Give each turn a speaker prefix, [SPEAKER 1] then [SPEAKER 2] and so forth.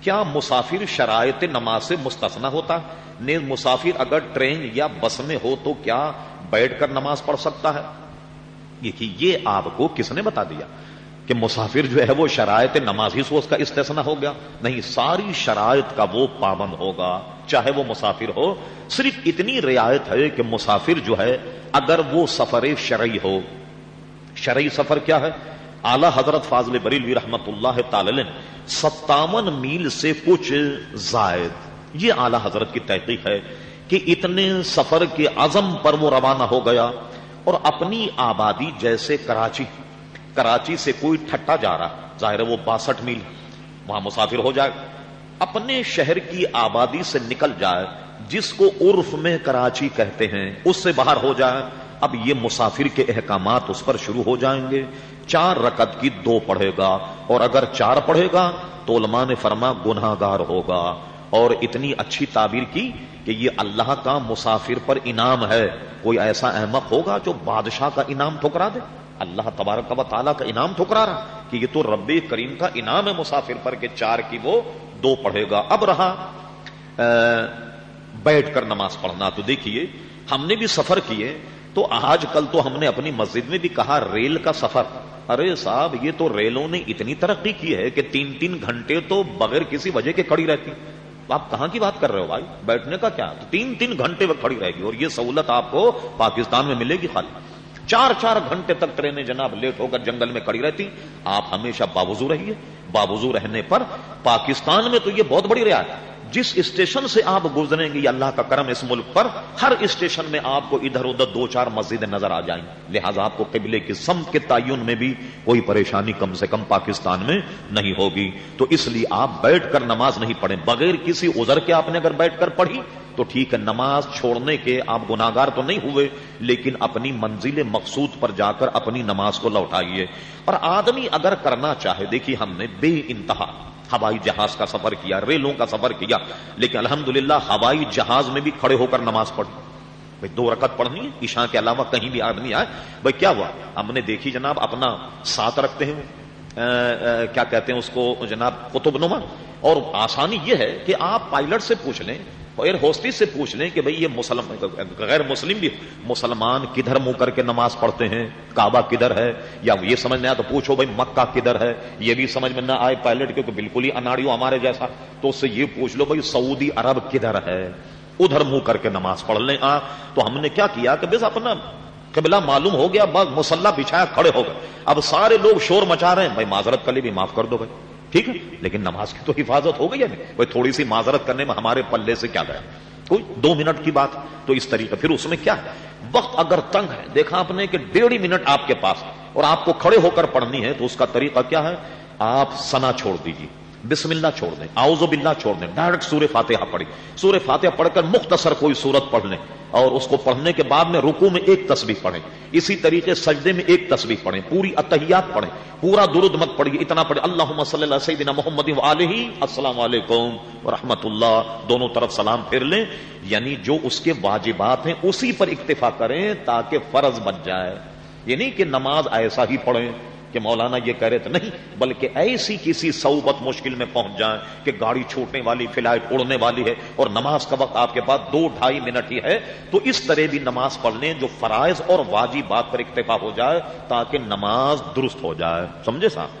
[SPEAKER 1] کیا مسافر شرائط نماز سے مستثنا ہوتا؟ ہے نیز مسافر اگر ٹرین یا بس میں ہو تو کیا بیٹھ کر نماز پڑھ سکتا ہے؟ دیکھیے، یہ آپ کو کس نے بتا دیا کہ مسافر جو ہے وہ شرائط نماز ہی سے اس کا استثنا ہو گیا؟ نہیں، ساری شرائط کا وہ پابند ہوگا، چاہے وہ مسافر ہو، صرف اتنی رعایت ہے کہ مسافر جو ہے، اگر وہ سفر شرعی ہو، شرعی سفر کیا ہے؟ اعلی حضرت فاضل بریلوی رحمت اللہ تعالی ستاون میل سے کچھ زائد۔ یہ اعلی حضرت کی تحقیق ہے کہ اتنے سفر کے عزم پر وہ روانہ ہو گیا اور اپنی آبادی جیسے کراچی کراچی سے کوئی ٹھٹا جا رہا، ظاہر ہے وہ باسٹھ میل، وہاں مسافر ہو جائے۔ اپنے شہر کی آبادی سے نکل جائے، جس کو عرف میں کراچی کہتے ہیں، اس سے باہر ہو جائے۔ اب یہ مسافر کے احکامات اس پر شروع ہو جائیں گے۔ چار رکت کی دو پڑھے گا اور اگر چار پڑھے گا تو علماء نے فرما گناہ گار ہوگا۔ اور اتنی اچھی تعبیر کی کہ یہ اللہ کا مسافر پر انعام ہے۔ کوئی ایسا احمق ہوگا جو بادشاہ کا انعام ٹھکرا دے۔ اللہ تبارک و تعالیٰ کا انعام ٹھکرا رہا کہ یہ تو رب کریم کا انعام ہے مسافر پر کہ چار کی وہ دو پڑھے گا۔ اب رہا بیٹھ کر نماز پڑھنا۔ تو دیکھیے، ہم نے بھی سفر کیے۔ تو آج کل تو ہم نے اپنی مسجد میں بھی کہا ریل کا سفر۔ ارے صاحب، یہ تو ریلوں نے اتنی ترقی کی ہے کہ تین تین گھنٹے تو بغیر کسی وجہ کے کھڑی رہتی۔ آپ کہاں کی بات کر رہے ہو بھائی؟ بیٹھنے کا کیا؟ تین تین گھنٹے وہ کھڑی رہے گی اور یہ سہولت آپ کو پاکستان میں ملے گی خالی۔ چار چار گھنٹے تک ٹرینیں جناب لیٹ ہو کر جنگل میں کھڑی رہتی۔ آپ ہمیشہ باوضو رہیے۔ باوضو رہنے پر پاکستان میں تو یہ بہت بڑی رعایت جس اسٹیشن سے آپ گزریں گے اللہ کا کرم اس ملک پر، ہر اسٹیشن میں آپ کو ادھر ادھر دو چار مسجدیں نظر آ جائیں۔ لہٰذا آپ کو قبلے کی سمت کے تعین میں بھی کوئی پریشانی کم سے کم پاکستان میں نہیں ہوگی۔ تو اس لیے آپ بیٹھ کر نماز نہیں پڑھیں۔ بغیر کسی ازر کے آپ نے اگر بیٹھ کر پڑھی، تو ٹھیک ہے، نماز چھوڑنے کے آپ گناگار تو نہیں ہوئے، لیکن اپنی منزل مقصود پر جا کر اپنی نماز کو لوٹائیے۔ اور آدمی اگر کرنا چاہے، دیکھیے ہم نے بے انتہا ہوائی جہاز کا سفر کیا، ریلوں کا سفر کیا، لیکن الحمدللہ ہوائی جہاز میں بھی کھڑے ہو کر نماز پڑھی۔ بھائی دو رکعت پڑھنی ہے، عشاء کے علاوہ کہیں بھی آدمی آئے، بھائی کیا ہوا؟ ہم نے دیکھی جناب اپنا ساتھ رکھتے ہیں کیا کہتے ہیں اس کو جناب قطب نما؟ اور آسانی یہ ہے کہ آپ پائلٹ سے پوچھ لیں ایئر ہوسٹی سے پوچھ لیں کہ بھئی یہ مسلم غیر مسلم بھی مسلمان کدھر منہ کر کے نماز پڑھتے ہیں؟ کعبہ کدھر ہے؟ یا یہ سمجھ میں آیا تو پوچھو بھائی مکہ کدھر ہے؟ یہ بھی سمجھ میں نہ آئے پائلٹ کیونکہ بالکل ہی اناڑی ہمارے جیسا۔ تو اس سے یہ پوچھ لو بھائی سعودی عرب کدھر ہے؟ ادھر منہ کر کے نماز پڑھ لیں۔ آ، تو ہم نے کیا کیا کہ بس اپنا قبلہ معلوم ہو گیا بس مسلح بچھایا کھڑے ہو گئے۔ اب سارے لوگ شور مچا رہے ہیں۔ بھائی معذرت کر لی بھی معاف کر دو بھائی ٹھیک ہے؟ لیکن نماز کی تو حفاظت ہو گئی ہے۔ بھائی تھوڑی سی معذرت کرنے میں ہمارے پلے سے کیا گیا؟ کوئی دو منٹ کی بات۔ تو اس طریقے، پھر اس میں کیا ہے؟ وقت اگر تنگ ہے، دیکھا آپ نے کہ ڈیڑھ منٹ آپ کے پاس اور آپ کو کھڑے ہو کر پڑھنی ہے، تو اس کا طریقہ کیا ہے؟ آپ سنا چھوڑ دیجیے بسم اللہ چھوڑ دیں۔ آؤز باللہ چھوڑ دیں۔ ڈائریکٹ سورہ فاتحہ پڑھی سورہ فاتحہ پڑھ کر مختصر کوئی صورت پڑھ لیں اور اس کو پڑھنے کے بعد میں رکو میں ایک تصویر پڑھیں۔ اسی طریقے سجدے میں ایک تصویر پڑھیں۔ پوری اتحیات پڑھیں۔ پورا درد مت پڑھیے۔ اتنا پڑھے اللہ صلی اللہ سیدنا محمد علیہ۔ السلام علیکم ورحمۃ اللہ۔ دونوں طرف سلام پھر لیں۔ یعنی جو اس کے واجبات ہیں اسی پر اکتفا کریں تاکہ فرض بن جائے۔ یعنی کہ نماز ایسا ہی پڑھیں۔ کہ مولانا یہ کہہ رہے تھے، نہیں، بلکہ ایسی کسی صوبت مشکل میں پہنچ جائیں کہ گاڑی چھوٹنے والی، فلائٹ اڑنے والی ہے اور نماز کا وقت آپ کے پاس دو ڈھائی منٹ ہی ہے، تو اس طرح بھی نماز پڑھ لیں جو فرائض اور واجبات پر اکتفا ہو جائے تاکہ نماز درست ہو جائے۔ سمجھے صاحب؟